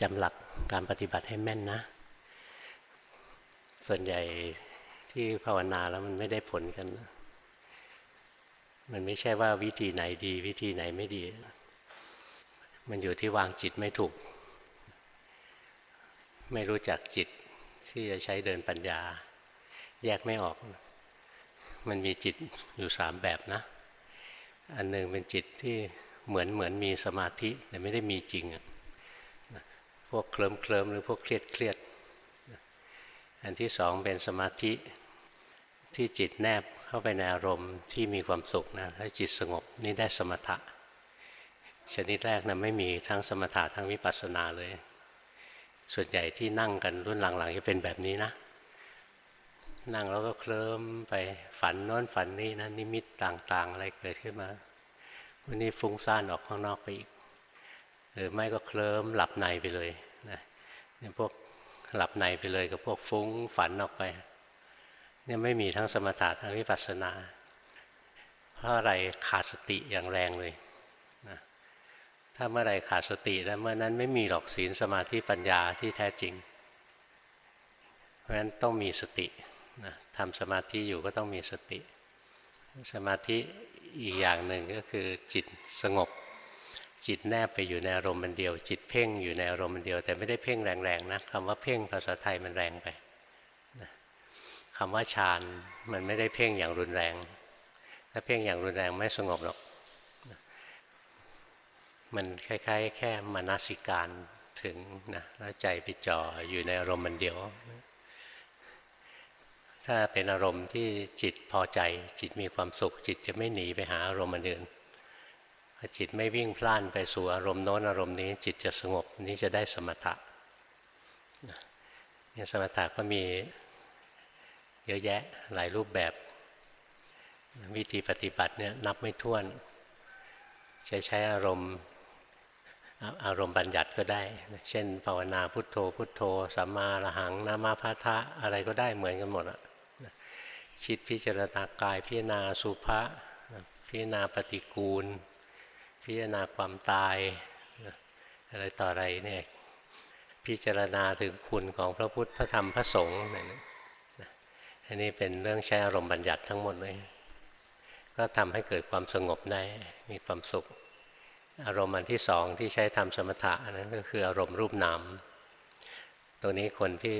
จำหลักการปฏิบัติให้แม่นนะ ส่วนใหญ่ที่ภาวนาแล้วมันไม่ได้ผลกัน มันไม่ใช่ว่าวิธีไหนดี วิธีไหนไม่ดี มันอยู่ที่วางจิตไม่ถูก ไม่รู้จักจิตที่จะใช้เดินปัญญา แยกไม่ออก มันมีจิตอยู่สามแบบนะ อันหนึ่งเป็นจิตที่เหมือนเหมือนมีสมาธิแต่ไม่ได้มีจริงอะ พวกเคลิมเคลิมหรือพวกเครียดเครียดอันที่สองเป็นสมาธิที่จิตแนบเข้าไปในอารมณ์ที่มีความสุขนะแล้วจิตสงบนี่ได้สมถะ ชนิดแรกนะไม่มีทั้งสมถะทั้งวิปัสสนาเลย ส่วนใหญ่ที่นั่งกันรุ่นหลังๆจะเป็นแบบนี้นะ นั่งแล้วก็เคลิ้มไปฝันโน้นฝันนี้นะนิมิตต่างๆ อะไรเกิดขึ้นมาวันนี้ฟุ้งซ่านออกข้างนอกไปอีก หรือไม่ก็เคลิ้มหลับในไปเลยนะเนี่ยพวกหลับในไปเลยกับพวกฟุ้งฝันออกไปเนี่ยไม่มีทั้งสมถะทั้งวิปัสสนา เพราะอะไรขาดสติอย่างแรงเลยนะถ้าเมื่อไรขาดสติแล้วเมื่อนั้นไม่มีหรอกศีลสมาธิปัญญาที่แท้จริง เพราะฉะนั้นต้องมีสตินะทำสมาธิอยู่ก็ต้องมีสติ สมาธิอีกอย่างหนึ่งก็คือจิตสงบ จิตแนบไปอยู่ในอารมณ์มันเดียว จิตเพ่งอยู่ในอารมณ์มันเดียว แต่ไม่ได้เพ่งแรงๆนะคำว่าเพ่งภาษาไทยมันแรงไปคำว่าฌานมันไม่ได้เพ่งอย่างรุนแรง ถ้าเพ่งอย่างรุนแรงไม่สงบหรอกมันคล้าย ๆ แค่มานาสิการถึงนะแล้วใจไปจ่ออยู่ในอารมณ์มันเดียว ถ้าเป็นอารมณ์ที่จิตพอใจ จิตมีความสุข จิตจะไม่หนีไปหาอารมณ์อื่น จิตไม่วิ่งพล่านไปสู่อารมณ์โน้นอารมณ์นี้จิตจะสงบนี้จะได้สมถะเนี่ยสมถะก็มีเยอะแยะหลายรูปแบบ วิธีปฏิบัติเนี่ยนับไม่ถ้วนจะใช้อารมณ์อารมณ์บัญญัติก็ได้ เช่น ภาวนาพุทโธ พุทโธสัมมาระหังนามาพาทะอะไรก็ได้เหมือนกันหมดอะคิดพิจารณากายพิจารณาสุภะพิจารณาปฏิกูล พิจารณาความตายอะไรต่ออะไรเนี่ยพิจารณาถึงคุณของพระพุทธพระธรรมพระสงฆ์นี่อันนี้เป็นเรื่องใช้อารมณ์บัญญัติทั้งหมดเลย ก็ทำให้เกิดความสงบได้มีความสุข อารมณ์อันที่สองที่ใช้ทำสมถะนั้นก็คืออารมณ์รูปนามตัวนี้คนที่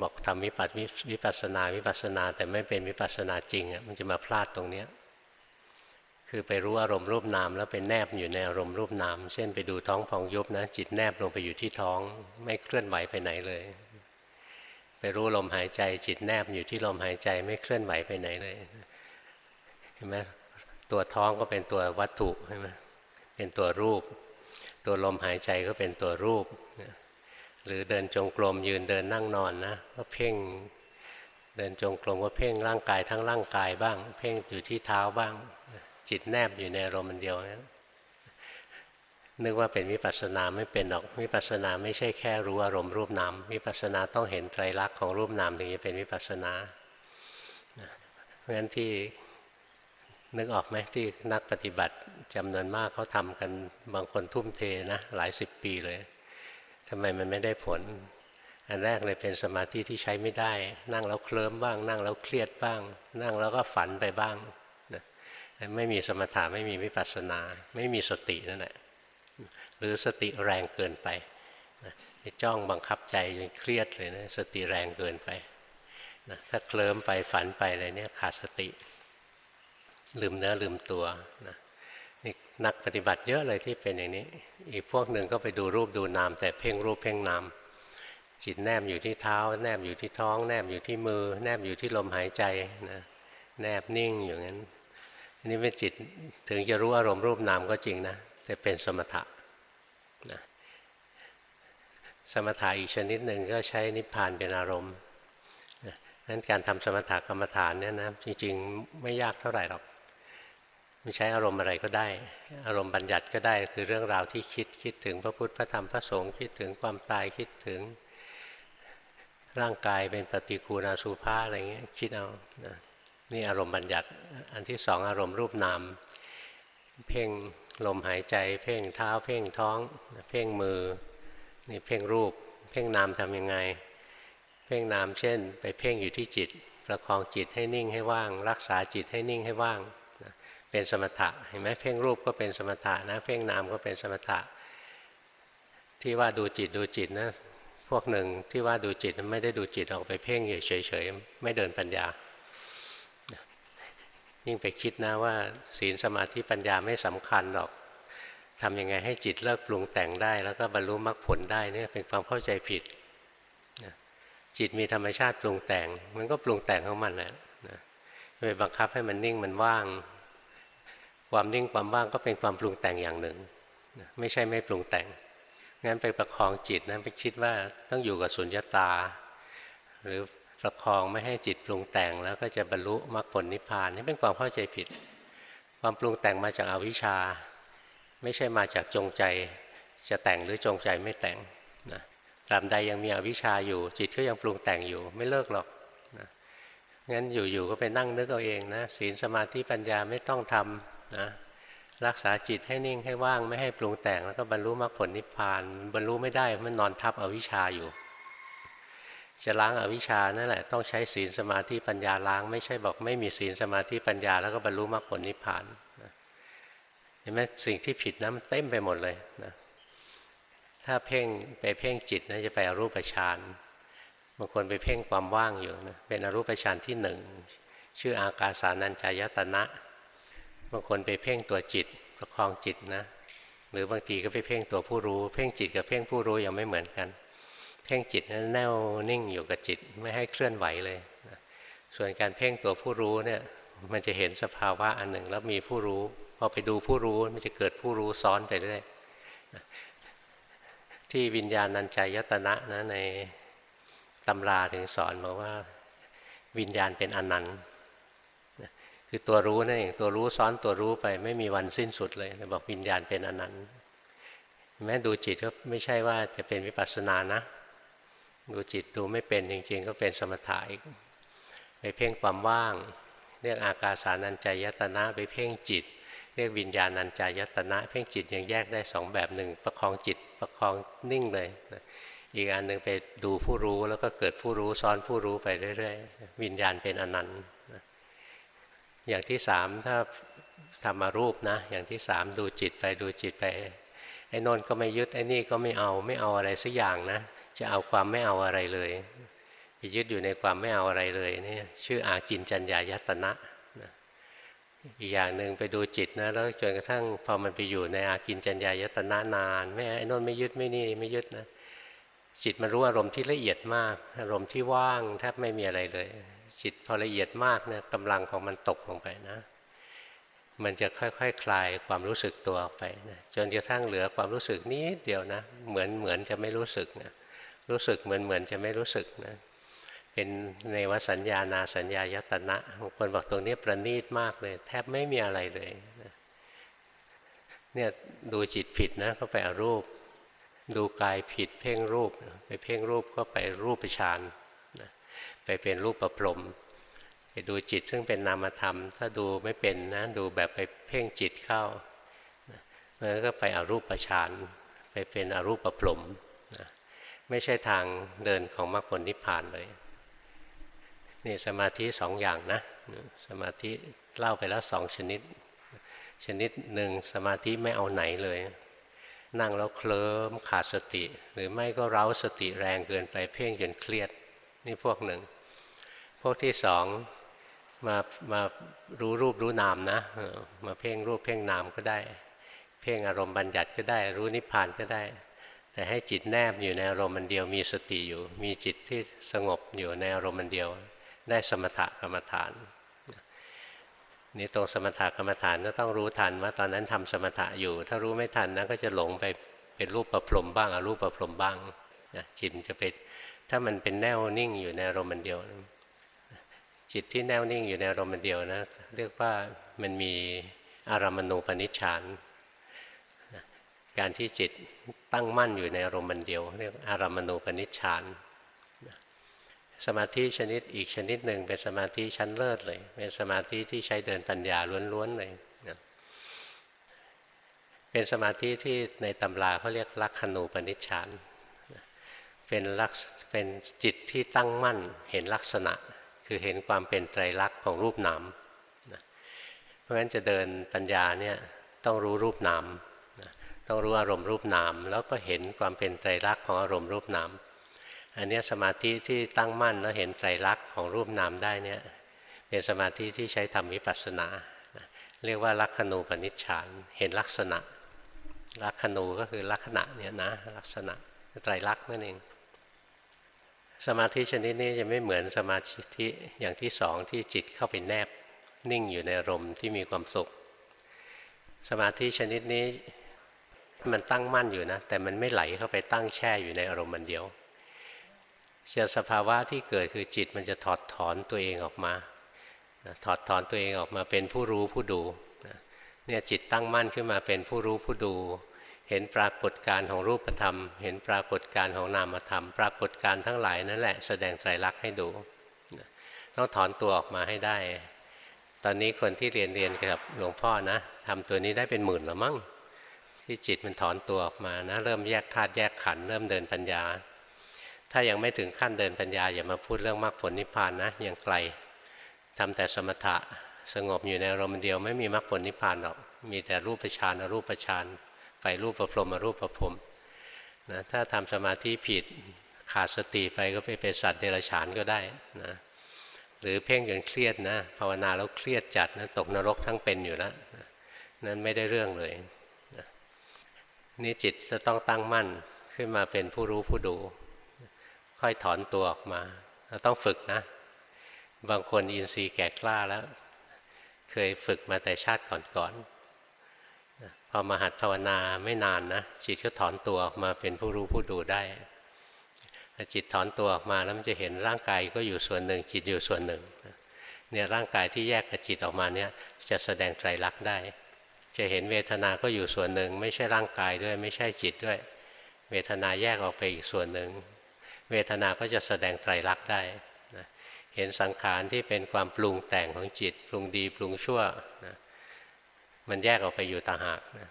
บอกทำวิปัสสนาวิปัสสนาแต่ไม่เป็นวิปัสนาจริงอะมันจะมาพลาดตรงเนี้ย คือไปรู้อารมณ์รูปนามแล้วไปแนบอยู่ในอารมณ์รูปนาม เช่นไปดูท้องพองยุบนะจิตแนบลงไปอยู่ที่ท้อง ไม่เคลื่อนไหวไปไหนเลย ไปรู้ลมหายใจ จิตแนบอยู่ที่ลมหายใจไม่เคลื่อนไหวไปไหนเลย เห็นไหมตัวท้องก็เป็นตัววัตถุใช่ไหมเป็นตัวรูป ตัวลมหายใจก็เป็นตัวรูป หรือเดินจงกรมยืนเดินนั่งนอนนะก็เพ่งเดินจงกรมก็เพ่งร่างกายทั้งร่างกายบ้าง เพ่งอยู่ที่เท้าบ้าง จิตแนบอยู่ในอารมณ์เดียวนะนึกว่าเป็นวิปัสสนาไม่เป็นหรอกวิปัสสนาไม่ใช่แค่รู้อารมณ์รูปนามวิปัสสนาต้องเห็นไตรลักษณ์ของรูปนามถึงจะเป็นวิปัสสนาเพราะฉะนั้นที่นึกออกไหมที่นักปฏิบัติจำนวนมากเขาทำกันบางคนทุ่มเทนะหลายสิบปีเลยทำไมมันไม่ได้ผล อันแรกเลยเป็นสมาธิที่ใช้ไม่ได้ นั่งแล้วเคลิ้มบ้าง นั่งแล้วเครียดบ้าง นั่งแล้วก็ฝันไปบ้าง ไม่มีสมถะไม่มีวิปัสสนา ไม่มีสตินั่นแหละหรือสติแรงเกินไปจ้องบังคับใจจนเครียดเลยนะสติแรงเกินไปนะถ้าเคลิ้มไปฝันไปอะไรเนี่ยขาดสติ ลืมเนื้อลืมตัวนะนี่นักปฏิบัติเยอะเลยที่เป็นอย่างนี้ อีกพวกหนึ่งก็ไปดูรูปดูนาม แต่เพ่งรูปเพ่งนามจิตแนบอยู่ที่เท้า แนบอยู่ที่ท้อง แนบอยู่ที่มือ แนบอยู่ที่ลมหายใจนะแนบนิ่งอย่างนั้น อันนี้เป็นจิตถึงจะรู้อารมณ์รูปนามก็จริงนะ แต่เป็นสมถะนะสมถะอีกชนิดหนึ่งก็ใช้นิพพานเป็นอารมณ์นั้นการทำสมถะกรรมฐานเนี่ยนะจริงๆไม่ยากเท่าไหร่หรอกไม่ใช้อารมณ์อะไรก็ได้ อารมณ์บัญญัติก็ได้คือเรื่องราวที่คิดคิดถึงพระพุทธพระธรรมพระสงฆ์คิดถึงความตายคิดถึงร่างกายเป็นปฏิกูณาสุภาอะไรเงี้ยคิดเอานะ นี่อารมณ์บัญญัติอันที่สองอารมณ์รูปนาม เพ่งลมหายใจ เพ่งเท้า เพ่งท้อง เพ่งมือนี่เพ่งรูป เพ่งนามทำยังไง เพ่งนามเช่น ไปเพ่งอยู่ที่จิต ประคองจิตให้นิ่งให้ว่าง รักษาจิตให้นิ่งให้ว่างเป็นสมถะเห็นไหมเพ่งรูปก็เป็นสมถะนะ เพ่งนามก็เป็นสมถะ ที่ว่าดูจิตดูจิตนะพวกหนึ่งที่ว่าดูจิตไม่ได้ดูจิตออกไปเพ่งอยู่เฉยๆไม่เดินปัญญา ยิ่งไปคิดนะว่า ศีลสมาธิปัญญาไม่สำคัญหรอกทำยังไงให้จิตเลิกปรุงแต่งได้ แล้วก็บรรลุมรรคผลได้เนี่ยเป็นความเข้าใจผิดจิตมีธรรมชาติปรุงแต่ง มันก็ปรุงแต่งของมันแหละไปบังคับให้มันนิ่งมันว่าง ความนิ่งความว่างก็เป็นความปรุงแต่งอย่างหนึ่ง ไม่ใช่ไม่ปรุงแต่งงั้นไปประคองจิตนะไปคิดว่าต้องอยู่กับสุญญตา หรือ ประคองไม่ให้จิตปรุงแต่งแล้วก็จะบรรลุมรรคผลนิพพานนี่เป็นความเข้าใจผิด ความปรุงแต่งมาจากอาวิชชา ไม่ใช่มาจากจงใจจะแต่งหรือจงใจไม่แต่งนะตราบใดยังมีอวิชชาอยู่ จิตก็ยังปรุงแต่งอยู่ไม่เลิกหรอกนะงั้นอยู่ๆก็ไปนั่งนึกเอาเองนะศีลสมาธิปัญญาไม่ต้องทำนะรักษาจิตให้นิ่งให้ว่างไม่ให้ปรุงแต่งแล้วก็บรรลุมรรคผลนิพพาน บรรลุไม่ได้มันนอนทับอวิชชาอยู่ จะล้างอาวิชชานั่นแหละต้องใช้ศีลสมาธิปัญญาล้าง ไม่ใช่บอกไม่มีศีลสมาธิปัญญาแล้วก็บรรลุมรรคผลนิพพานเห็นไหมสิ่งที่ผิดนะมันเต็มไปหมดเลยนะถ้าเพ่งไปเพ่งจิตนะจะไปอรูปฌานบางคนไปเพ่งความว่างอยู่นะเป็นอรูปฌานที่หนึ่งชื่ออากาสานัญจายตนะบางคนไปเพ่งตัวจิตประคองจิตนะ หรือบางทีก็ไปเพ่งตัวผู้รู้ เพ่งจิตกับเพ่งผู้รู้ยังไม่เหมือนกัน เพ่งจิตนั้นแน่วนิ่งอยู่กับจิตไม่ให้เคลื่อนไหวเลยนะส่วนการเพ่งตัวผู้รู้เนี่ยมันจะเห็นสภาวะอันหนึ่งแล้วมีผู้รู้พอไปดูผู้รู้มันจะเกิดผู้รู้ซ้อนไปเรื่อยที่วิญญาณนันใจยตนะนะในตำราถึงสอนบอกว่าวิญญาณเป็นอนันต์คือตัวรู้นั่นเองตัวรู้ซ้อนตัวรู้ไปไม่มีวันสิ้นสุดเลยบอกวิญญาณเป็นอนันต์แม้ดูจิตก็ไม่ใช่ว่าจะเป็นวิปัสสนานะ ดูจิตดูไม่เป็นจริง ๆ ก็เป็นสมถะอีกไปเพ่งความว่าง เรียกอากาสานัญจายตนะไปเพ่งจิต เรียกวิญญาณัญจายตนะ เพ่งจิตยังแยกได้สองแบบหนึ่งประคองจิตประคองนิ่งเลยอีกอันหนึ่งไปดูผู้รู้แล้วก็เกิดผู้รู้ซ้อนผู้รู้ไปเรื่อยๆวิญญาณเป็นอนันต์อย่างที่สามถ้าทำมารูปนะ อย่างที่สามดูจิตไปดูจิตไปไอ้นนก็ไม่ยึดไอ้นี่ก็ไม่เอาไม่เอาอะไรสักอย่างนะ จะเอาความไม่เอาอะไรเลยไปยึดอยู่ในความไม่เอาอะไรเลยนี่ชื่ออากินจัญญายตนะอีกอย่างหนึ่งไปดูจิตนะแล้วจนกระทั่งพอมันไปอยู่ในอากินจัญญายตนะนานไม่ไอ้นนไม่ยึดไม่นี่ไม่ยึดนะจิตมันรู้อารมณ์ที่ละเอียดมาก อารมณ์ที่ว่างแทบไม่มีอะไรเลย จิตพอละเอียดมากเนี่ยกำลังของมันตกลงไปนะ มันจะค่อยๆคคลายความรู้สึกตัวออกไปนะจนกระทั่งเหลือความรู้สึกนิดเดียวนะ เหมือนเหมือนจะไม่รู้สึกนะ รู้สึกเหมือนเหมือนจะไม่รู้สึกนะเป็นในวสัญญานาสัญญายตนะบางคนบอกตรงนี้ประณีตมากเลย แทบไม่มีอะไรเลยเนี่ยดูจิตผิดนะก็ไปอรูป ดูกายผิดเพ่งรูป ไปเพ่งรูปก็ไปรูปฌานนะไปเป็นรูปประพรมไปดูจิตซึ่งเป็นนามธรรม ถ้าดูไม่เป็นนะดูแบบไปเพ่งจิตเข้ามันก็ไปอรูปฌานไปเป็นอรูปประพรม ไม่ใช่ทางเดินของมรรคผลนิพพานเลย นี่สมาธิสองอย่างนะ สมาธิเล่าไปแล้วสองชนิด ชนิดหนึ่งสมาธิไม่เอาไหนเลย นั่งแล้วเคลิ้มขาดสติ หรือไม่ก็เร้าสติแรงเกินไปเพ่งจนเครียด นี่พวกหนึ่ง พวกที่สองมามารู้รูปรู้นามนะ มาเพ่งรูปเพ่งนามก็ได้ เพ่งอารมณ์บัญญัติก็ได้ รู้นิพพานก็ได้ แต่ให้จิตแนบอยู่ในอารมณ์มันเดียวมีสติอยู่ มีจิตที่สงบอยู่ในอารมณ์มันเดียว ได้สมถกรรมฐานนี่ตรงสมถกรรมฐานก็ต้องรู้ทันว่าตอนนั้นทำสมถะอยู่ ถ้ารู้ไม่ทันนะก็จะหลงไปเป็นรูปประพรมบ้างอรูปประพรมบ้างนะจิตจะไปถ้ามันเป็นแนวนิ่งอยู่ในอารมณ์มันเดียว จิตที่แนวนิ่งอยู่ในอารมณ์มันเดียวนะเรียกว่ามันมีอารมณูปนิชฌาน การที่จิตตั้งมั่นอยู่ในอารมณ์มันเดียว เรียกอารามณูปนิชฌานสมาธิชนิดอีกชนิดหนึ่งเป็นสมาธิชั้นเลิศเลย เป็นสมาธิที่ใช้เดินปัญญาล้วนๆเลยนะเป็นสมาธิที่ในตำราเขาเรียกลักขณูปนิชฌานเป็นลักษเป็นจิตที่ตั้งมั่นเห็นลักษณะ คือเห็นความเป็นไตรลักษณ์ของรูปนามเพราะฉะนั้นจะเดินปัญญาเนี่ยต้องรู้รูปนาม ต้องรู้อารมณ์รูปนาม แล้วก็เห็นความเป็นไตรลักษณ์ของอารมณ์รูปนาม อันนี้สมาธิที่ตั้งมั่นแล้วเห็นไตรลักษณ์ของรูปนามได้เนี่ยเป็นสมาธิที่ใช้ทำวิปัสสนา เรียกว่าลักขณูปนิชฌานเห็นลักษณะ ลักขณูก็คือลักษณะเนี่ยนะลักษณะไตรลักษณ์นั่นเองสมาธิชนิดนี้จะไม่เหมือนสมาธิอย่างที่สองที่จิตเข้าไปแนบนิ่งอยู่ในอารมณ์ที่มีความสุข สมาธิชนิดนี้ มันตั้งมั่นอยู่นะ แต่มันไม่ไหลเข้าไปตั้งแช่อยู่ในอารมณ์มันเดียวเะสภาวะที่เกิดคือจิตมันจะถอดถอนตัวเองออกมาถอดถอนตัวเองออกมาเป็นผู้รู้ผู้ดูเนี่ยจิตตั้งมั่นขึ้นมาเป็นผู้รู้ผู้ดู เห็นปรากฏการของรูปธรรม เห็นปรากฏการของนามธรรม ปรากฏการทั้งหลายนั่นแหละแสดงไตรลักษณ์ให้ดูต้องถอนตัวออกมาให้ได้ ตอนนี้คนที่เรียนเรียนกับหลวงพ่อนะทำตัวนี้ได้เป็นหมื่นแล้วมั้ง ที่จิตมันถอนตัวออกมานะเริ่มแยกธาตุแยกขันธ์เริ่มเดินปัญญา ถ้ายังไม่ถึงขั้นเดินปัญญาอย่ามาพูดเรื่องมรรคผลนิพพานนะยังไกลทำแต่สมถะสงบอยู่ในอารมณ์เดียวไม่มีมรรคผลนิพพานหรอกมีแต่รูปฌานอรูปฌานไปรูปประพรมมารูปประพรมนะถ้าทำสมาธิผิดขาดสติไปก็ไปเป็นสัตว์เดรัจฉานก็ได้นะหรือเพ่งจนเครียดนะภาวนาแล้วเครียดจัดนะตกนรกทั้งเป็นอยู่แล้วนะนั้นไม่ได้เรื่องเลย นี่จิตจะต้องตั้งมั่นขึ้นมาเป็นผู้รู้ผู้ดู ค่อยถอนตัวออกมาเราต้องฝึกนะ บางคนอินทรีย์แก่กล้าแล้ว เคยฝึกมาแต่ชาติก่อนๆพอมาหัดภาวนาไม่นานนะจิตก็ถอนตัวออกมาเป็นผู้รู้ผู้ดูได้จิตถอนตัวออกมาแล้วมันจะเห็นร่างกายก็อยู่ส่วนหนึ่ง จิตอยู่ส่วนหนึ่งเนี่ยร่างกายที่แยกกับจิตออกมาเนี่ยจะแสดงไตรลักษณ์ได้ จะเห็นเวทนาก็อยู่ส่วนหนึ่ง ไม่ใช่ร่างกายด้วย ไม่ใช่จิตด้วย เวทนาแยกออกไปอีกส่วนหนึ่ง เวทนาก็จะแสดงไตรลักษณ์ได้นะเห็นสังขารที่เป็นความปรุงแต่งของจิต ปรุงดีปรุงชั่วนะมันแยกออกไปอยู่ต่างหากนะ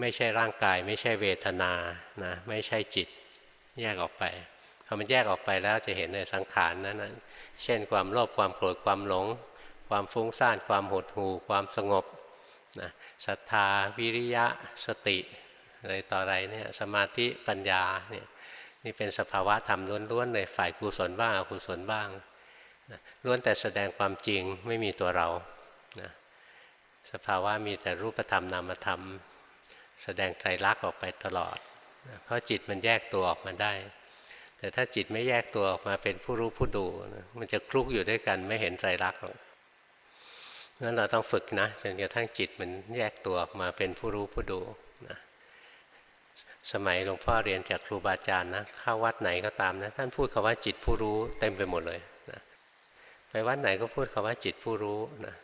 ไม่ใช่ร่างกาย ไม่ใช่เวทนานะไม่ใช่จิต แยกออกไปพอมันแยกออกไปแล้วจะเห็นในสังขารนั้นนะเช่นความโลภความโกรธความหลง ความฟุ้งซ่านความหดหู่ความสงบ นะศรัทธาวิริยะสติอะไรต่ออะไรเนี่ยสมาธิปัญญาเนี่ยนี่เป็นสภาวะธรรมล้วนๆเลยฝ่ายกุศลบ้างอกุศลบ้างนะล้วนแต่แสดงความจริงไม่มีตัวเรานะสภาวะมีแต่รูปธรรมนามธรรม แสดงไตรลักษณ์ออกไปตลอดเพราะจิตมันแยกตัวออกมาได้ แต่ถ้าจิตไม่แยกตัวออกมาเป็นผู้รู้ผู้ดูมันจะคลุกอยู่ด้วยกันไม่เห็นไตรลักษณ์หรอก งั้นเราต้องฝึกนะจนกระทั่งจิตมันแยกตัวออกมาเป็นผู้รู้ผู้ดูนะสมัยหลวงพ่อเรียนจากครูบาอาจารย์นะเข้าวัดไหนก็ตามนะท่านพูดคาว่าจิตผู้รู้เต็มไปหมดเลยนะไปวัดไหนก็พูดคาว่าจิตผู้รู้นะ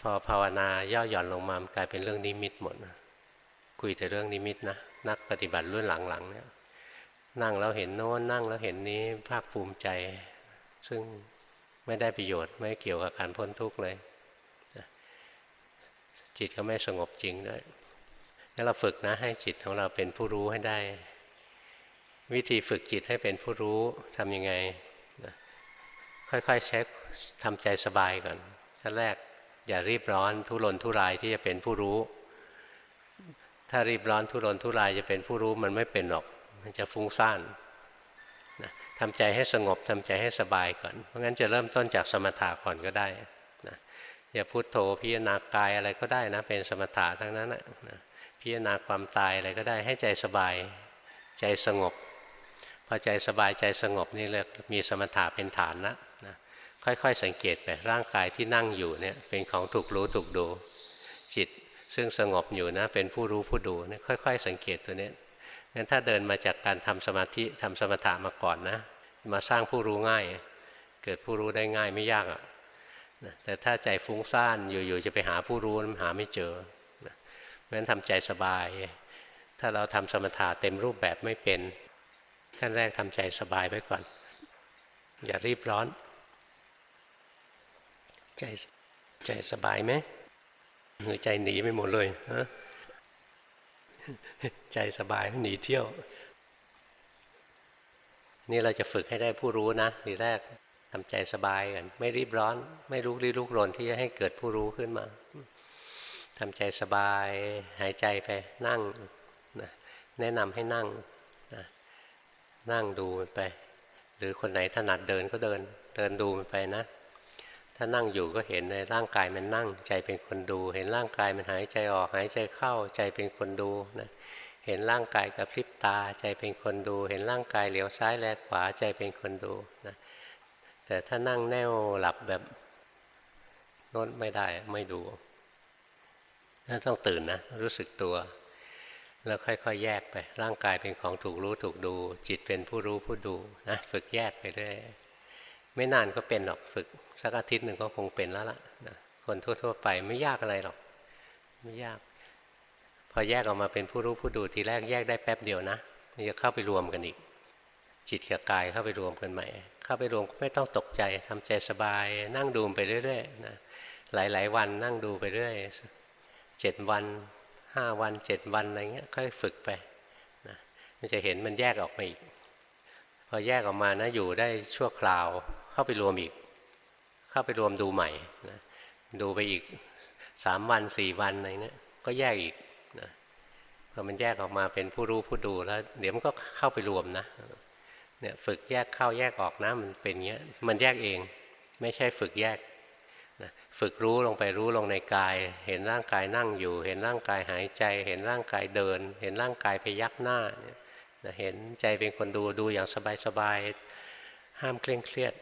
พอภาวนาย่อหย่อนลงมากลายเป็นเรื่องนิมิตหมดนะคุยแต่เรื่องนิมิตนะนักปฏิบัติรุ่นหลังๆเนี่ยนั่งแล้วเห็นโน้นนั่งแล้วเห็นนี้ภาคภูมิใจ ซึ่ง ไม่ได้ประโยชน์ ไม่เกี่ยวกับการพ้นทุกข์เลย จิตก็ไม่สงบจริงด้วยงั้นเราฝึกนะให้จิตของเราเป็นผู้รู้ให้ได้ วิธีฝึกจิตให้เป็นผู้รู้ทำยังไงค่อยๆเช็คทำใจสบายก่อนขั้นแรกอย่ารีบร้อนทุรนทุรายที่จะเป็นผู้รู้ ถ้ารีบร้อนทุรนทุรายจะเป็นผู้รู้มันไม่เป็นหรอก มันจะฟุ้งซ่าน ทำใจให้สงบทำใจให้สบายก่อน เพราะงั้นจะเริ่มต้นจากสมถะก่อนก็ได้นะอย่าพุโทโธพิจารณากายอะไรก็ได้นะ เป็นสมถะทั้งนั้นนะพิจารณาความตายอะไรก็ได้ให้ใจสบาย ใจสงบ พอใจสบายใจสงบนี่เรียกมีสมถะเป็นฐานนะค่อยๆสังเกตไปร่างกายที่นั่งอยู่เนี่ยเป็นของถูกรู้ถูกดูจิต ซึ่งสงบอยู่นะเป็นผู้รู้ผู้ดูเนี่ยค่อย ๆ สังเกตตัวนี้ งั้นถ้าเดินมาจากการทำสมาธิทำสมถะมาก่อนนะ มาสร้างผู้รู้ง่าย เกิดผู้รู้ได้ง่ายไม่ยากอะ่ะแต่ถ้าใจฟุ้งซ่านอยู่ๆจะไปหาผู้รู้มันหาไม่เจอเพราะฉะนั้นทำใจสบาย ถ้าเราทำสมถะเต็มรูปแบบไม่เป็นขั้นแรกทำใจสบายไว้ก่อน อย่ารีบร้อน ใจใจสบายไหมหรือใจหนีไปหมดเลยฮะ ใจสบายหนีเที่ยว นี่เราจะฝึกให้ได้ผู้รู้นะทีแรกทำใจสบายกันไม่รีบร้อน ไม่ลุกลี้ลุกรนที่จะให้เกิดผู้รู้ขึ้นมาทำใจสบาย หายใจไปนั่งนะแนะนำให้นั่งนะนั่งดูมันไป หรือคนไหนถนัดเดินก็เดิน เดินดูมันไปนะ ถ้านั่งอยู่ก็เห็นในร่างกายมันนั่ง ใจเป็นคนดู เห็นร่างกายมันหายใจออกหายใจเข้าใจเป็นคนดูนะเห็นร่างกายกระพริบตา ใจเป็นคนดู เห็นร่างกายเหลียวซ้ายแลขวาใจเป็นคนดูนะแต่ถ้านั่งแน่วหลับแบบน้นไม่ได้ไม่ดูนั่นต้องตื่นนะรู้สึกตัว แล้วค่อยๆ แยกไป ร่างกายเป็นของถูกรู้ถูกดู จิตเป็นผู้รู้ผู้ดูนะฝึกแยกไปเรื่อย ไม่นานก็เป็นหรอกฝึก สักอาทิตย์หนึ่งก็คงเป็นแล้วล่ะนะคนทั่ว ๆ ไปไม่ยากอะไรหรอก ไม่ยาก พอแยกออกมาเป็นผู้รู้ผู้ดูทีแรกแยกได้แป๊บเดียวนะมันจะเข้าไปรวมกันอีก จิตกับกายเข้าไปรวมกันใหม่ เข้าไปรวมก็ไม่ต้องตกใจทำใจสบาย นั่งดูไปเรื่อยๆนะหลาย ๆ วันนั่งดูไปเรื่อยเจ็ดวันห้าวันเจ็ดวันอะไรเงี้ยค่อยฝึกไปนะมันจะเห็นมันแยกออกมาอีก พอแยกออกมานะอยู่ได้ชั่วคราว เข้าไปรวมอีก เข้าไปรวมดูใหม่นะดูไปอีกสามวันสี่วันอะไรเนี้ยก็แยกอีกนะพอมันแยกออกมาเป็นผู้รู้ผู้ดูแล้ว เดี๋ยวมันก็เข้าไปรวมนะเนี่ยฝึกแยกเข้าแยกออกนะมันเป็นเงี้ยมันแยกเอง ไม่ใช่ฝึกแยกนะฝึกรู้ลงไปรู้ลงในกาย เห็นร่างกายนั่งอยู่ เห็นร่างกายหายใจ เห็นร่างกายเดิน เห็นร่างกายไปยักหน้าเนี่ยนะเห็นใจเป็นคนดูดูอย่างสบายๆห้ามเคร่งเครียด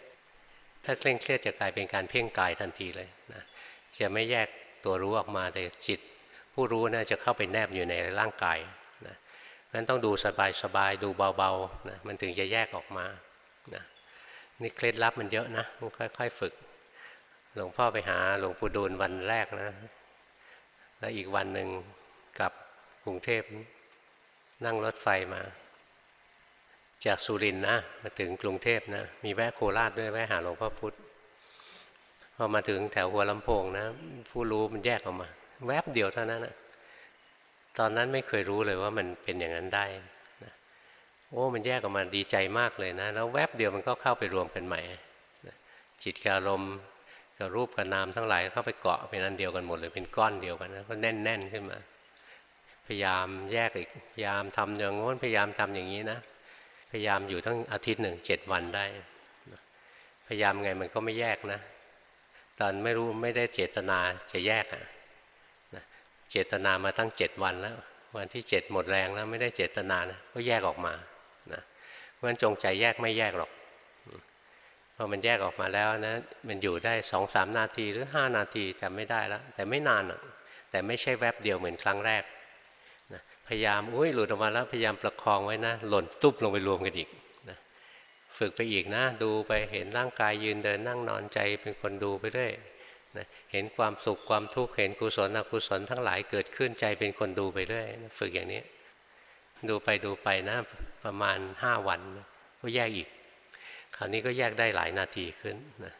ถ้าเคร่งเครียดจะกลายเป็นการเพ่งกายทันทีเลยนะจะไม่แยกตัวรู้ออกมาแต่จิต ผู้รู้นะ่าจะเข้าไปแนบอยู่ในร่างกายนะนั้นต้องดูสบายๆดูเบาๆนะมันถึงจะแยกออกมานะนี่เคล็ดลับมันเยอะนะค่อยๆฝึก หลวงพ่อไปหาหลวงปู่ดูลวันแรกนะ แล้วอีกวันหนึ่งกลับกรุงเทพนั่งรถไฟมา จากสุรินนะมาถึงกรุงเทพนะ มีแวะโคราชด้วยแวะหาหลวงพ่อพุธพอมาถึงแถวหัวลำโพงนะ ผู้รู้มันแยกออกมา แวบเดียวเท่านั้นนะตอนนั้นไม่เคยรู้เลยว่ามันเป็นอย่างนั้นได้นะโอ้มันแยกออกมาดีใจมากเลยนะ แล้วแวบเดียวมันก็เข้าไปรวมกันใหม่จิตกับอารมณ์กับรูปกับนามทั้งหลายเข้าไปเกาะเป็นอันเดียวกันหมดเลยเป็นก้อนเดียวกันนะก็แน่น ๆ ขึ้นมา พยายามแยกอีกพยายามทำอย่างโน้นพยายามทำอย่างนี้นะ ยายามอยู่ทั้งอาทิตย์หนึ่งเจ็ดวันได้ พยายามไงมันก็ไม่แยกนะ ตอนไม่รู้ไม่ได้เจตนาจะแยกอะเจตนามาตั้งเจ็ดวันแล้ว วันที่เจ็ดหมดแรงแล้วไม่ได้เจตนานะก็แยกออกมานะเพราะฉะนั้นจงใจแยกไม่แยกหรอกพอมันแยกออกมาแล้วนะมันอยู่ได้สองสามนาทีหรือห้านาทีจำไม่ได้แล้ว แต่ไม่นานอะแต่ไม่ใช่แวบเดียวเหมือนครั้งแรก พยายามอุ้ยหลุดออกมาแล้วพยายามประคองไว้นะ หล่นตุ๊บลงไปรวมกันอีกนะฝึกไปอีกนะ ดูไปเห็นร่างกายยืนเดินนั่งนอนใจเป็นคนดูไปเรื่อยนะเห็นความสุขความทุกข์เห็นกุศลอกุศลทั้งหลายเกิดขึ้นใจเป็นคนดูไปเรื่อยฝึกอย่างนี้ ดูไปดูไปนะประมาณห้าวันก็แยกอีก คราวนี้ก็แยกได้หลายนาทีขึ้นนะ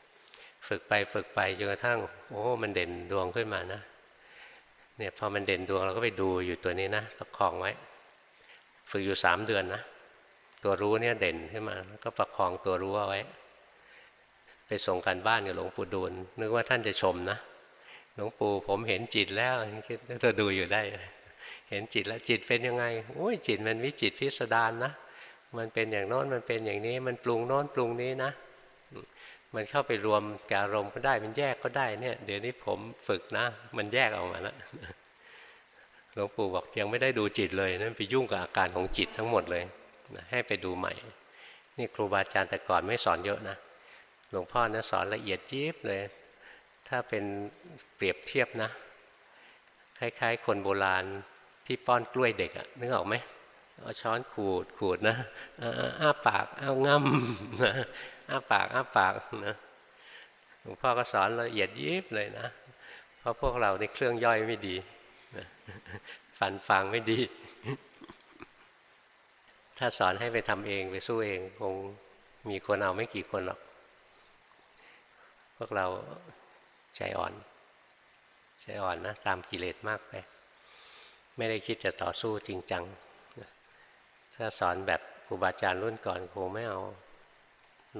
ฝึกไปฝึกไปจนกระทั่งโอ้มันเด่นดวงขึ้นมานะ เนี่ยพอมันเด่นดวงเราก็ไปดูอยู่ตัวนี้นะประคองไว้ ฝึกอยู่สามเดือนนะ ตัวรู้เนี่ยเด่นขึ้นมาก็ประคองตัวรู้เอาไว้ ไปส่งกันบ้านกับหลวงปู่ดูลนึกว่าท่านจะชมนะหลวงปู่ผมเห็นจิตแล้วคิดจะดูอยู่ได้ เห็นจิตแล้วจิตเป็นยังไงโอ้ยจิตมันวิจิตพิสดารนะมันเป็นอย่างโน้นมันเป็นอย่างนี้ มันปรุงโน้นปรุงนี้นะ มันเข้าไปรวมกับอารมณ์ก็ได้ มันแยกก็ได้เนี่ย เดี๋ยวนี้ผมฝึกนะ มันแยกออกมาแล้วหลวงปู่บอกยังไม่ได้ดูจิตเลยนั่นไปยุ่งกับอาการของจิตทั้งหมดเลยให้ไปดูใหม่ นี่ครูบาอาจารย์แต่ก่อนไม่สอนเยอะนะหลวงพ่อนะสอนละเอียดยิบเลย ถ้าเป็นเปรียบเทียบนะ คล้ายๆ คนโบราณที่ป้อนกล้วยเด็กอะนึกออกไหมเอาช้อนขูดขูดนะอ้าปากอ้าง่ำ อ้าปากอ้าปากนะหลวงพ่อก็สอนละเอียดยิบเลยนะ เพราะพวกเราในเครื่องย่อยไม่ดีฟันฟังไม่ดี ถ้าสอนให้ไปทำเองไปสู้เอง คงมีคนเอาไม่กี่คนหรอก พวกเราใจอ่อน ใจอ่อนนะ ตามกิเลสมากไป ไม่ได้คิดจะต่อสู้จริงจัง ถ้าสอนแบบครูบาอาจารย์รุ่นก่อนคงไม่เอา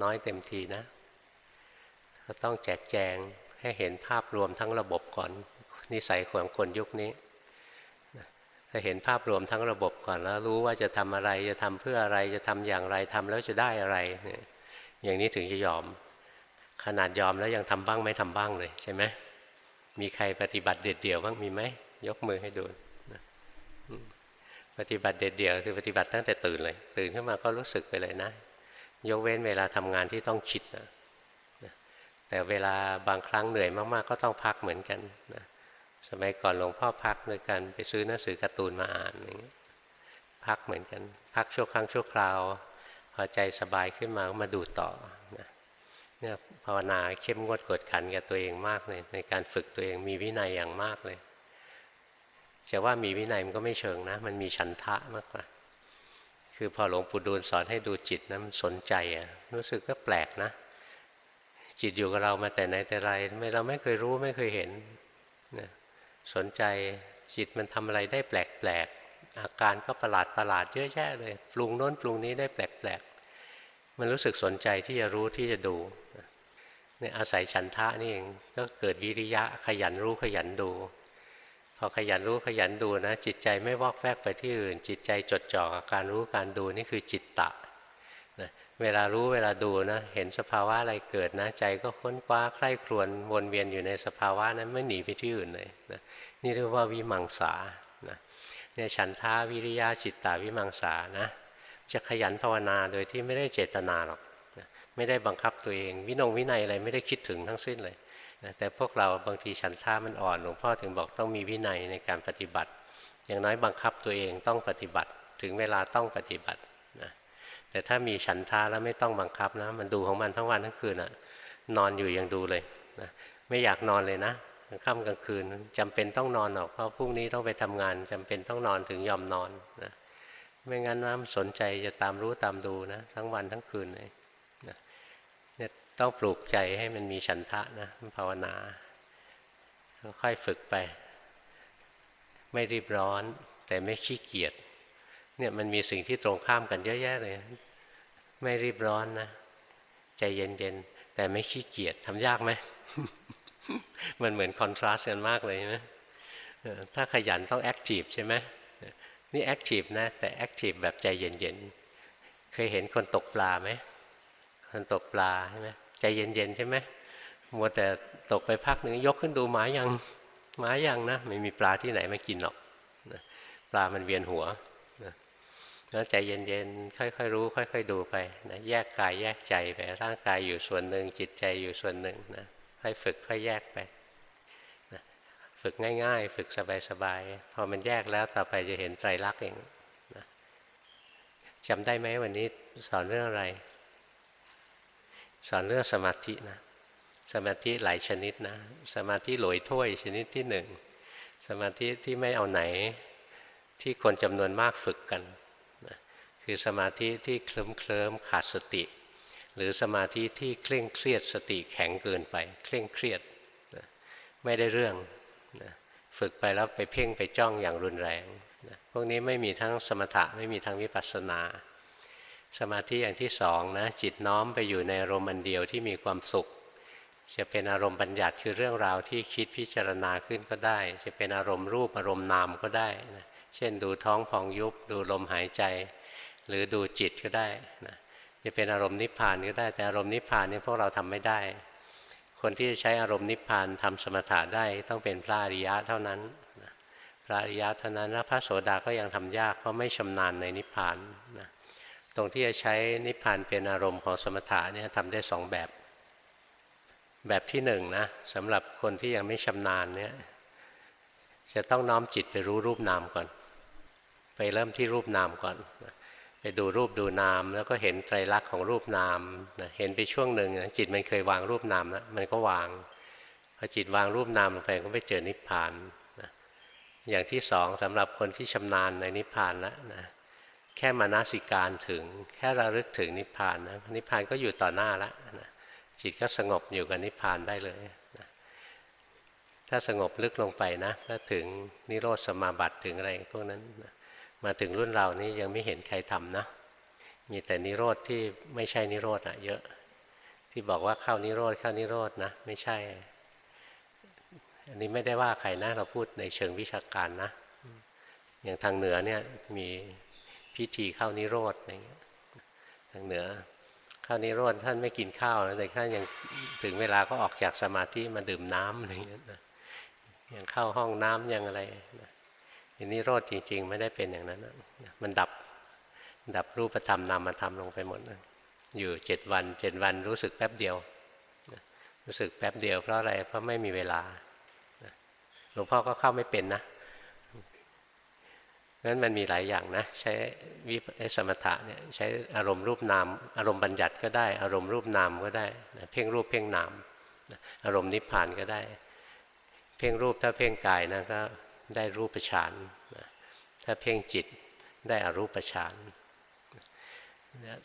น้อยเต็มทีนะ ก็ต้องแจกแจงให้เห็นภาพรวมทั้งระบบก่อน นิสัยของคนยุคนี้ถ้าเห็นภาพรวมทั้งระบบก่อนแล้วรู้ว่าจะทำอะไรจะทำเพื่ออะไรจะทำอย่างไรทำแล้วจะได้อะไรเนี่ยอย่างนี้ถึงจะยอม ขนาดยอมแล้วยังทำบ้างไม่ทำบ้างเลยใช่ไหมมีใครปฏิบัติเด็ดเดี่ยวบ้างมีไหมยกมือให้ดูปฏิบัติเด็ดเดี่ยวคือปฏิบัติตั้งแต่ตื่นเลย ตื่นขึ้นมาก็รู้สึกไปเลยนะ ยกเว้นเวลาทำงานที่ต้องคิดนะแต่เวลาบางครั้งเหนื่อยมากๆ ก็ต้องพักเหมือนกันนะสมัยก่อนหลวงพ่อพักโดยการไปซื้อหนังสือการ์ตูนมาอ่านอย่างนี้พักเหมือนกัน พักชั่วครั้งชั่วคราว พอใจสบายขึ้นมาก็มาดูต่อนะเนี่ยภาวนาเข้มงวดกดขันกับตัวเองมากเลยในการฝึกตัวเองมีวินัยอย่างมากเลยจะว่ามีวินัยมันก็ไม่เชิงนะ มันมีฉันทะมากกว่า คือพอหลวงปู่ดูลสอนให้ดูจิตนะมันสนใจอะรู้สึกก็แปลกนะ จิตอยู่กับเรามาแต่ไหนแต่ไรไม่เราไม่เคยรู้ไม่เคยเห็นนะสนใจจิตมันทำอะไรได้แปลกๆอาการก็ประหลาดประหลาดเยอะแยะเลย ปรุงโน้นปรุงนี้ได้แปลกๆมันรู้สึกสนใจที่จะรู้ที่จะดูเนี่ยอาศัยฉันทะนี่เองก็เกิดวิริยะขยันรู้ขยันดู พอขยันรู้ขยันดูนะ จิตใจไม่วอกแวกไปที่อื่น จิตใจจดจ่อกับการรู้การดูนี่คือจิตตะนะเวลารู้เวลาดูนะ เห็นสภาวะอะไรเกิดนะ ใจก็ค้นคว้าใคร่ครวญวนเวียนอยู่ในสภาวะนั้นไม่หนีไปที่อื่นเลยนะนี่เรียกว่าวิมังสานะเนี่ยฉันทาวิริยะจิตตาวิมังสานะจะขยันภาวนาโดยที่ไม่ได้เจตนาหรอกนะไม่ได้บังคับตัวเอง วินงวินัยอะไรไม่ได้คิดถึงทั้งสิ้นเลย แต่พวกเราบางทีฉันท่ามันอ่อนหลวงพ่อถึงบอกต้องมีวินัยในการปฏิบัติ อย่างน้อยบังคับตัวเองต้องปฏิบัติ ถึงเวลาต้องปฏิบัตินะแต่ถ้ามีฉันท่าแล้วไม่ต้องบังคับนะมันดูของมันทั้งวันทั้งคืนอะนอนอยู่ยังดูเลยนะไม่อยากนอนเลยนะกลางค่ำกลางคืนจำเป็นต้องนอนหรอกเพราะพรุ่งนี้ต้องไปทำงานจำเป็นต้องนอนถึงยอมนอนนะไม่งั้นนะสนใจจะตามรู้ตามดูนะทั้งวันทั้งคืนเลย ต้องปลูกใจให้มันมีฉันทะนะภาวนาค่อยฝึกไป ไม่รีบร้อน แต่ไม่ขี้เกียจเนี่ยมันมีสิ่งที่ตรงข้ามกันเยอะแยะเลย ไม่รีบร้อนนะ ใจเย็นๆ แต่ไม่ขี้เกียจทำยากไหม มันเหมือน contrast กันมากเลยนะถ้าขยันต้อง active ใช่ไหมนี่ active นะ แต่ active แบบใจเย็นๆ เคยเห็นคนตกปลาไหมคนตกปลาใช่ไหม ใจเย็นๆใช่ไหมมัวแต่ตกไปพักหนึ่งยกขึ้นดูหมายังหมายังนะไม่มีปลาที่ไหนมากินหรอกนะปลามันเวียนหัวนะแล้วใจเย็นๆค่อยๆรู้ ค่อย ๆ ดูไปนะแยกกายแยกใจไปร่างกายอยู่ส่วนหนึ่งจิตใจอยู่ส่วนหนึ่งนะค่อยฝึกค่อยแยกไปนะฝึกง่าย ๆ ฝึกสบายๆพอมันแยกแล้วต่อไปจะเห็นไตรลักษณ์เองนะจำได้ไหมวันนี้สอนเรื่องอะไร สอนเรื่องสมาธินะสมาธิหลายชนิดนะ สมาธิหลอยถ้วยชนิดที่หนึ่งสมาธิที่ไม่เอาไหนที่คนจำนวนมากฝึกกันนะคือสมาธิที่เคลิ้มเคลิ้มขาดสติ หรือสมาธิที่เคร่งเครียดสติแข็งเกินไป เคร่งเครียดนะไม่ได้เรื่องนะฝึกไปแล้วไปเพ่งไปจ้องอย่างรุนแรงนะพวกนี้ไม่มีทั้งสมถะไม่มีทั้งวิปัสสนา สมาธิอย่างที่สองนะจิตน้อมไปอยู่ในอารมณ์อันเดียวที่มีความสุข จะเป็นอารมณ์บัญญัติคือเรื่องราวที่คิดพิจารณาขึ้นก็ได้ จะเป็นอารมณ์รูปอารมณ์นามก็ได้นะเช่นดูท้องพองยุบดูลมหายใจ หรือดูจิตก็ได้นะจะเป็นอารมณ์นิพพานก็ได้ แต่อารมณ์นิพพานนี่พวกเราทำไม่ได้ คนที่จะใช้อารมณ์นิพพานทำสมถะได้ต้องเป็นพระอริยะเท่านั้นพระอริยะเท่านั้นแล้วพระโสดาก็ยังทำยากเพราะไม่ชำนาญในนิพพานนะ ตรงที่จะใช้นิพพานเป็นอารมณ์ของสมถะเนี่ยทำได้สองแบบ แบบที่หนึ่งนะสำหรับคนที่ยังไม่ชำนาญเนี่ยจะต้องน้อมจิตไปรู้รูปนามก่อน ไปเริ่มที่รูปนามก่อน ไปดูรูปดูนาม แล้วก็เห็นไตรลักษณ์ของรูปนามนะเห็นไปช่วงหนึ่งนะจิตมันเคยวางรูปนามแล้วมันก็วางพอจิตวางรูปนามลงไปก็ไปเจอนิพพานนะอย่างที่สองสำหรับคนที่ชำนาญในนิพพานแล้วนะ แค่มานาสิการถึง แค่ระลึกถึงนิพพานนะนิพพานก็อยู่ต่อหน้าแล้วนะจิตก็สงบอยู่กับนิพพานได้เลยนะถ้าสงบลึกลงไปนะก็ถึงนิโรธสมาบัติถึงอะไรพวกนั้นนะมาถึงรุ่นเรานี้ยังไม่เห็นใครทำนะ มีแต่นิโรธที่ไม่ใช่นิโรธอะเยอะ ที่บอกว่าเข้านิโรธเข้านิโรธนะไม่ใช่ อันนี้ไม่ได้ว่าใครนะเราพูดในเชิงวิชาการนะ อย่างทางเหนือเนี่ยมี พิธีเข้านิโรธอะไรเงี้ยทางเหนือเข้านิโรธท่านไม่กินข้าวนะแต่ท่านยังถึงเวลาก็ออกจากสมาธิมาดื่มน้ำอะไรเงี้ยนะยังเข้าห้องน้ำยังอะไรนะนนี้โรธจริง ๆ ไม่ได้เป็นอย่างนั้นนะมันดับดับรูปธรรมนามธรรมลงไปหมดนะอยู่เจ็ดวันเจ็ดวันรู้สึกแป๊บเดียวรู้สึกแป๊บเดียวเพราะอะไรเพราะไม่มีเวลาหลวงพ่อก็เข้าไม่เป็นนะ นั้นมันมีหลายอย่างนะใช้วิสมถะเนี่ยใช้อารมณ์รูปนาม อารมณ์บัญญัติก็ได้ อารมณ์รูปนามก็ได้เพ่งรูปเพ่งนามอารมณ์นิพพานก็ได้ เพ่งรูปถ้าเพ่งกายนะก็ได้รูปฌานถ้าเพ่งจิตได้อรูปฌาน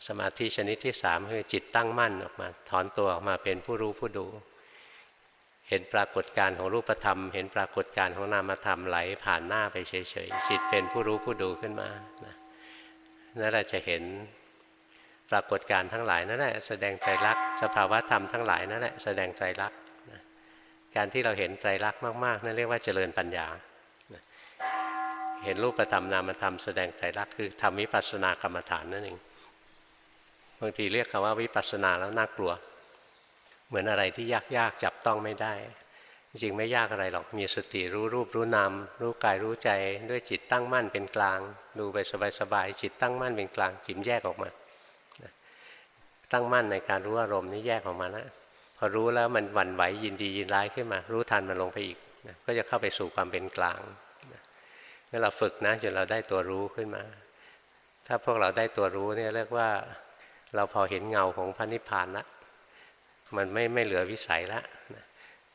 สมาธิชนิดที่สามคือจิตตั้งมั่นออกมา ถอนตัวออกมาเป็นผู้รู้ผู้ดู เห็นปรากฏการของรูปธรรม เห็นปรากฏการของนามธรรมไหลผ่านหน้าไปเฉยๆจิตเป็นผู้รู้ผู้ดูขึ้นมานั่นแหละจะเห็นปรากฏการทั้งหลายนั่นแหละแสดงไตรลักษณ์สภาวะธรรมทั้งหลายนั่นแหละแสดงไตรลักษณ์การที่เราเห็นไตรลักษณ์มากๆนั่นเรียกว่าเจริญปัญญา เห็นรูปธรรมนามธรรมแสดงไตรลักษณ์คือทำวิปัสสนากรรมฐานนั่นเองบางทีเรียกคำว่าวิปัสสนาแล้วน่ากลัว เหมือนอะไรที่ยากๆจับต้องไม่ได้ จริงไม่ยากอะไรหรอกมีสติรู้รูปรู้นามรู้กายรู้ใจด้วยจิตตั้งมั่นเป็นกลาง ดูไปสบายๆจิตตั้งมั่นเป็นกลางจิตแยกออกมาตั้งมั่นในการรู้อารมณ์นี้แยกออกมาแล้วพอรู้แล้วมันหวั่นไหวยินดียินร้ายขึ้นมา รู้ทันมันลงไปอีกนะก็จะเข้าไปสู่ความเป็นกลางเมื่อเราฝึกนะจนเราได้ตัวรู้ขึ้นมา ถ้าพวกเราได้ตัวรู้เนี่ยเรียกว่าเราพอเห็นเงาของพระนิพพานละ มันไม่ไม่เหลือวิสัยละ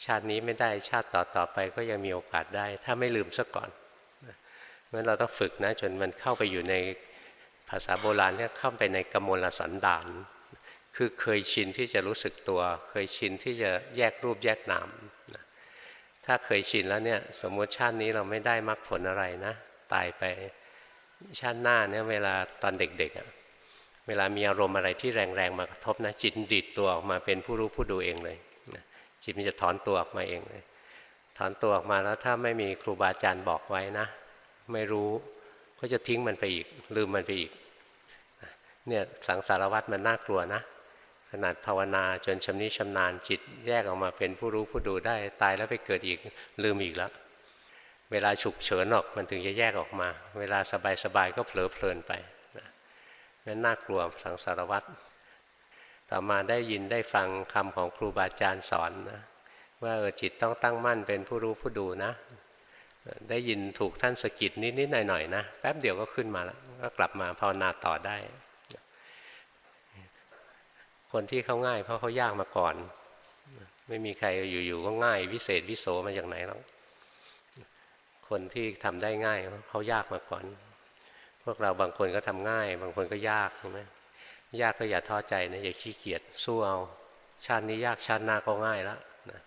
ชาตินี้ไม่ได้ชาติต่อต่อไปก็ยังมีโอกาสได้ ถ้าไม่ลืมซะก่อนเพราะเราต้องฝึกนะจนมันเข้าไปอยู่ในภาษาโบราณเรียเข้าไปในกมลสันดาน คือเคยชินที่จะรู้สึกตัว เคยชินที่จะแยกรูปแยกนามถ้าเคยชินแล้วเนี่ยสมมติชาตินี้เราไม่ได้มรรคผลอะไรนะ ตายไปชาติหน้าเนี่ยเวลาตอนเด็กๆ เวลามีอารมณ์อะไรที่แรงๆมากระทบนะจิตดิดตัวออกมาเป็นผู้รู้ผู้ดูเองเลยจิตมันจะถอนตัวออกมาเองเลย ถอนตัวออกมาแล้วถ้าไม่มีครูบาอาจารย์บอกไว้นะ ไม่รู้ก็จะทิ้งมันไปอีก ลืมมันไปอีกเนี่ยสังสารวัตรมันน่ากลัวนะขนาดภาวนาจนชำนิชำนาญจิตแยกออกมาเป็นผู้รู้ผู้ดูได้ตายแล้วไปเกิดอีกลืมอีกแล้ว เวลาฉุกเฉินออกมันถึงจะแยกออกมา เวลาสบายๆก็เผลอเพลินไป นั่นน่ากลัวสังสารวัตรต่อมาได้ยินได้ฟังคำของครูบาอาจารย์สอนนะว่าเออจิตต้องตั้งมั่นเป็นผู้รู้ผู้ดูนะ ได้ยินถูกท่านสกิดนิดๆหน่อยๆนะแป๊บเดียวก็ขึ้นมาแล้วก็กลับมาภาวนาต่อได้ คนที่เขาง่าย เพราะเขายากมาก่อน ไม่มีใครอยู่ๆก็ง่าย วิเศษวิโสมาจากไหนหรอกคนที่ทำได้ง่ายเขายากมาก่อน วกเราบางคนก็ทำง่าย บางคนก็ยากใช่ไหมยากก็อย่าท้อใจนะอย่าขี้เกียจสู้เอา ชาตินี้ยากชาติหน้าก็ง่ายแล้วนะ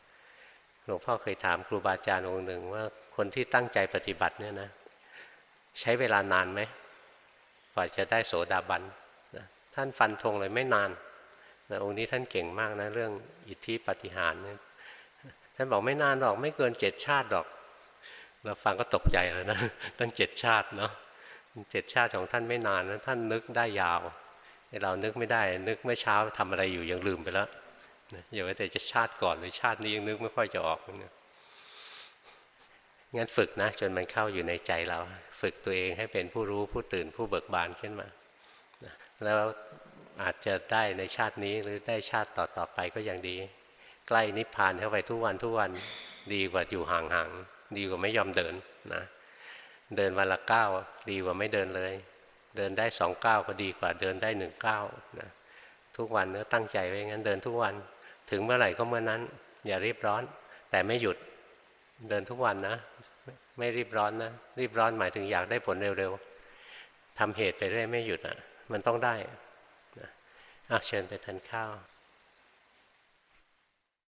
หลวงพ่อเคยถามครูบาอาจารย์องค์หนึ่งว่าคนที่ตั้งใจปฏิบัติเนี่ยนะ ใช้เวลานานไหมกว่าจะได้โสดาบันนะท่านฟันธงเลยไม่นานนะองค์นี้ท่านเก่งมากนะเรื่องอิทธิปฏิหารนี่ยท่านบอกไม่นานหรอกไม่เกินเจ็ดชาติหรอก เราฟังก็ตกใจแล้วนะตั้งเจ็ดชาติเนาะ เจ็ดชาติของท่านไม่นานนะท่านนึกได้ยาวเรานึกไม่ได้ นึกเมื่อเช้าทำอะไรอยู่ยังลืมไปแล้วอย่าว่าแต่จะชาติก่อนหรือชาตินี้ยังนึกไม่ค่อยจะออกนี่ยงั้นฝึกนะ จนมันเข้าอยู่ในใจเรา ฝึกตัวเองให้เป็นผู้รู้ผู้ตื่นผู้เบิกบานขึ้นมาแล้วอาจจะได้ในชาตินี้หรือได้ชาติต่อๆไปก็ยังดี ใกล้นิพพานเข้าไปทุกวันทุกวันดีกว่าอยู่ห่างๆดีกว่าไม่ยอมเดินนะ เดินวันละเก้าดีกว่าไม่เดินเลย เดินได้สองเก้าก็ดีกว่าเดินได้หนึ่งเก้านะทุกวันเนื้อตั้งใจไว้งั้นเดินทุกวัน ถึงเมื่อไหร่ก็เมื่อนั้น อย่ารีบร้อน แต่ไม่หยุดเดินทุกวันนะ ไม่รีบร้อนนะรีบร้อนหมายถึงอยากได้ผลเร็วๆทำเหตุไปเรื่อยไม่หยุดอะ มันต้องได้อะเชิญไปทานข้าว